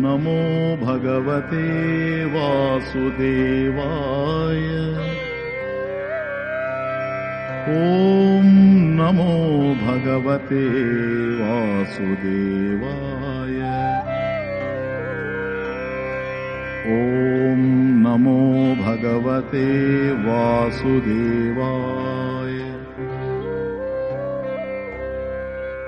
नमो भगवते वासुदेवाय। ॐ नमो भगवते वासुदेवाय। ॐ नमो भगवते वासुदेवाय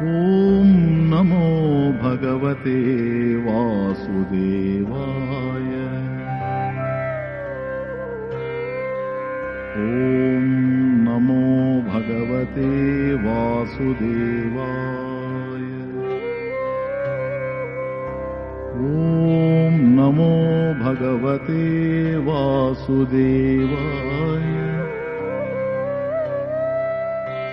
ॐ नमो भगवते वासुदेवाय। ॐ नमो भगवते वासुदेवाय। ॐ नमो भगवते वासुदेवाय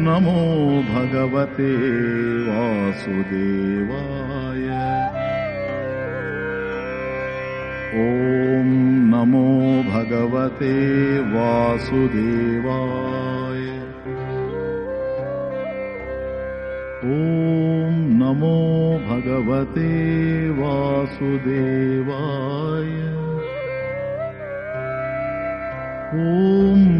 नमो भगवते वासुदेवाय। ॐ नमो भगवते वासुदेवाय। ॐ नमो भगवते वासुदेवाय। ॐ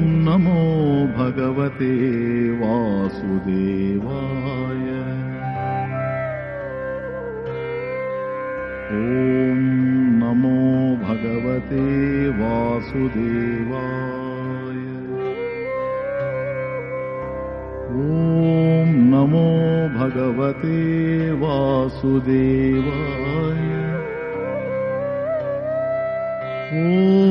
नमो भगवते वासुदेवाय। ॐ नमो भगवते वासुदेवाय। ॐ नमो भगवते वासुदेवाय। ॐ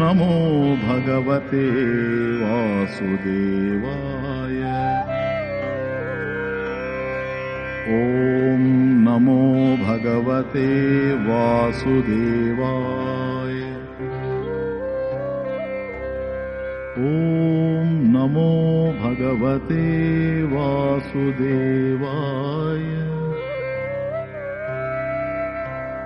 नमो भगवते वासुदेवाय। ॐ नमो भगवते वासुदेवाय। ॐ नमो भगवते वासुदेवाय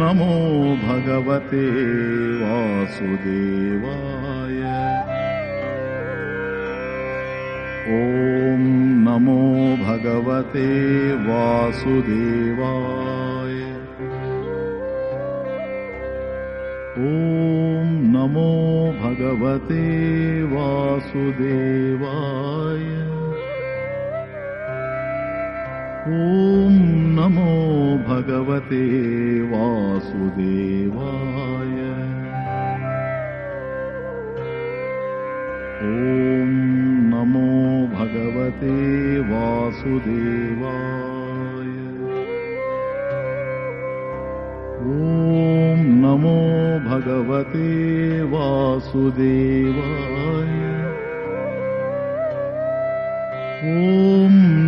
नमो भगवते वासुदेवाय। ॐ नमो भगवते वासुदेवाय। ॐ नमो भगवते वासुदेवाय। ॐ नमो भगवते वासुदेवाय। ॐ नमो भगवते वासुदेवाय। ॐ नमो भगवते वासुदेवाय। ॐ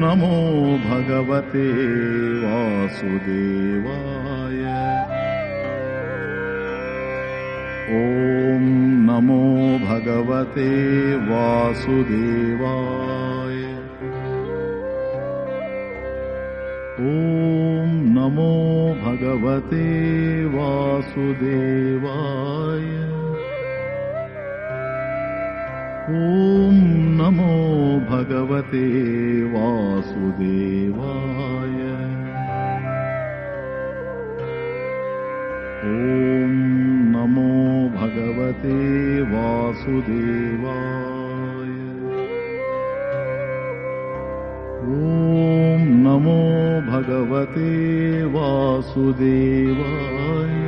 नमो भगवते वासुदेवाय। ॐ नमो भगवते वासुदेवाय। ॐ नमो भगवते वासुदेवाय। ॐ नमो भगवते वासुदेवाय। ॐ नमो भगवते वासुदेवाय। ॐ नमो भगवते वासुदेवाय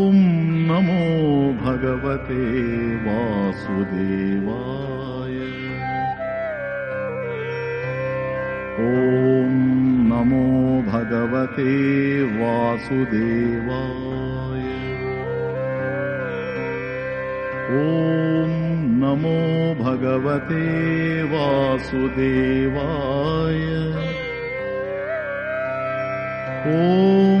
नमो भगवते वासुदेवाय। ॐ नमो भगवते वासुदेवाय। ॐ नमो भगवते वासुदेवाय। ॐ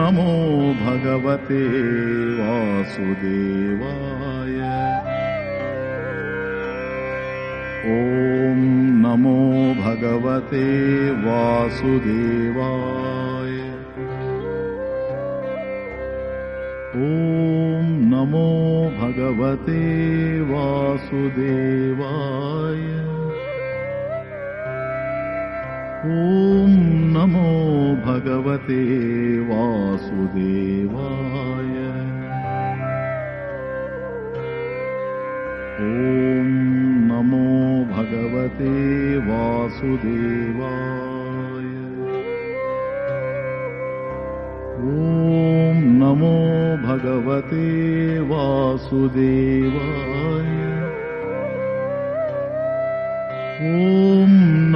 नमो भगवते वासुदेवाय। ॐ नमो भगवते वासुदेवाय। ॐ नमो भगवते वासुदेवाय। ॐ नमो भगवते वासुदेवाय। ॐ नमो भगवते वासुदेवाय। ॐ नमो भगवते वासुदेवाय। ॐ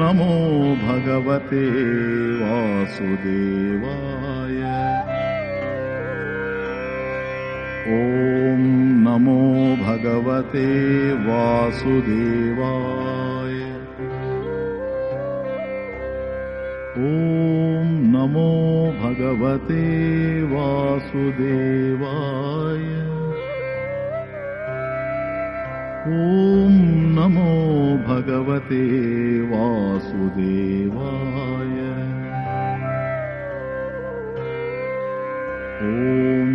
नमो भगवते वासुदेवाय। ॐ नमो भगवते वासुदेवाय। ॐ नमो भगवते वासुदेवाय। ॐ नमो भगवते वासुदेवाय। ॐ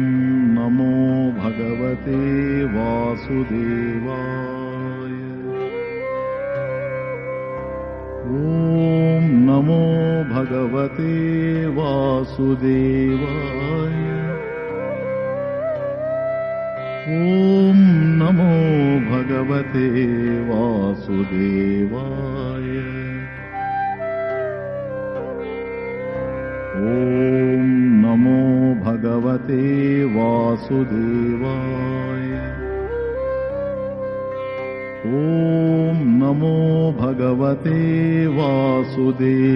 नमो भगवते वासुदेवाय। ॐ नमो भगवते वासुदेवाय। ॐ नमो भगवते वासुदेवाय। ॐ नमो भगवते वासुदेवाय। ॐ नमो भगवते वासुदेवाय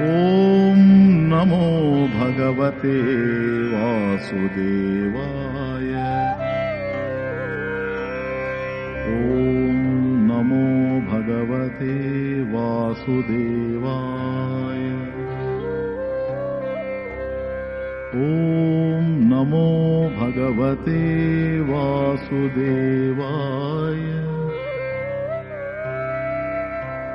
ॐ नमो भगवते वासुदेवाय। ॐ नमो भगवते वासुदेवाय। ॐ नमो भगवते वासुदेवाय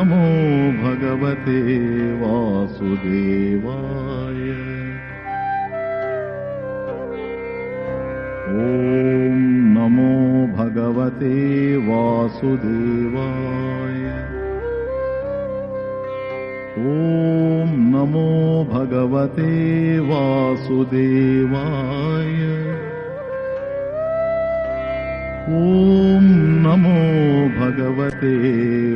नमो भगवते वासुदेवाय। ॐ नमो भगवते वासुदेवाय। ॐ नमो भगवते वासुदेवाय। ॐ नमो भगवते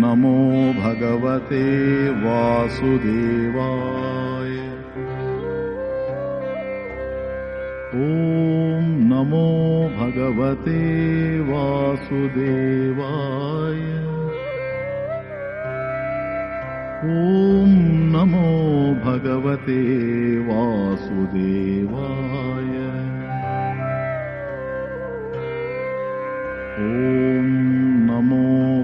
नमो भगवते वासुदेवाय। ॐ नमो भगवते वासुदेवाय। ॐ नमो भगवते वासुदेवाय। ॐ नमो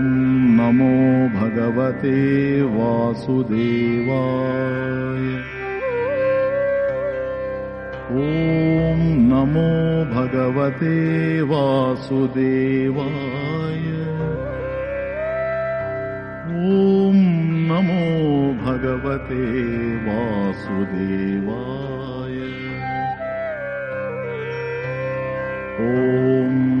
नमो भगवते वासुदेवाय। ॐ नमो भगवते वासुदेवाय। ॐ नमो भगवते वासुदेवाय। ॐ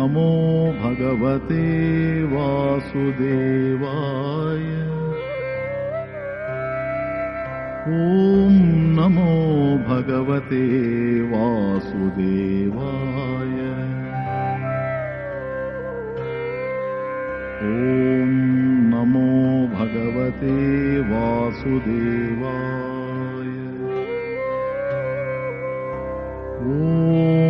नमो भगवते वासुदेवाय। ॐ नमो भगवते वासुदेवाय। ॐ नमो भगवते वासुदेवाय। ॐ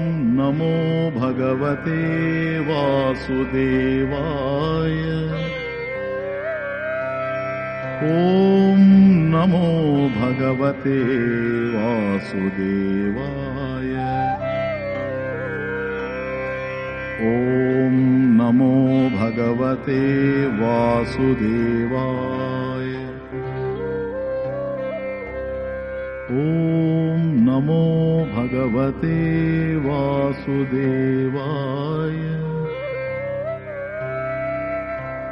नमो भगवते वासुदेवाय। ॐ नमो भगवते वासुदेवाय। ॐ नमो भगवते वासुदेवाय ॐ नमो भगवते वासुदेवाय।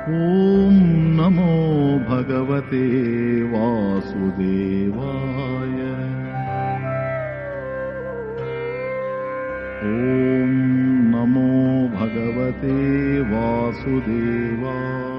ॐ नमो भगवते वासुदेवाय। ॐ नमो भगवते वासुदेवाय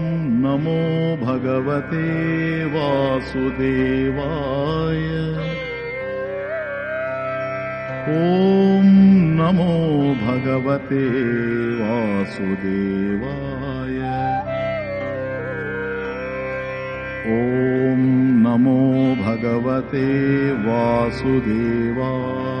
नमो भगवते वासुदेवाय। ॐ नमो भगवते वासुदेवाय। ॐ नमो भगवते वासुदेवाय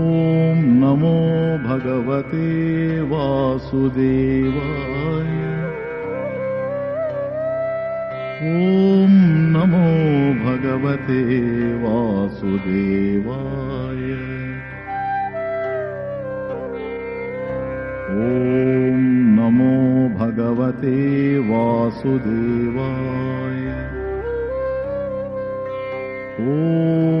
नमो भगवते वासुदेवाय। ॐ नमो भगवते वासुदेवाय। ॐ नमो भगवते वासुदेवाय। ॐ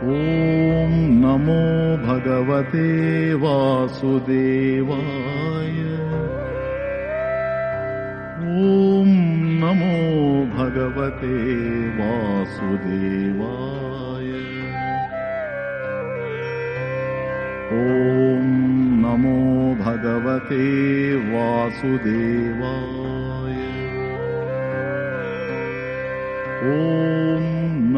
ॐ नमो भगवते वासुदेवाय। ॐ नमो भगवते वासुदेवाय। ॐ नमो भगवते वासुदेवाय। ॐ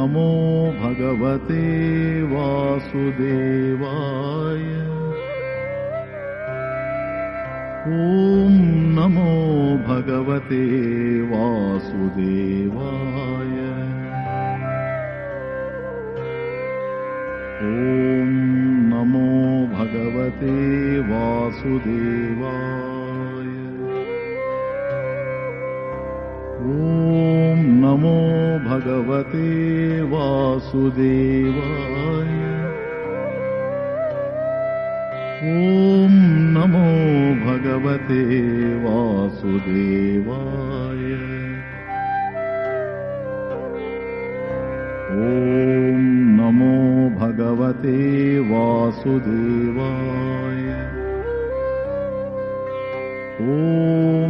नमो भगवते वासुदेवाय। ॐ नमो भगवते वासुदेवाय। ॐ नमो भगवते वासुदेवाय नमो भगवते वासुदेवाय। ॐ नमो भगवते वासुदेवाय। ॐ नमो भगवते वासुदेवाय। ॐ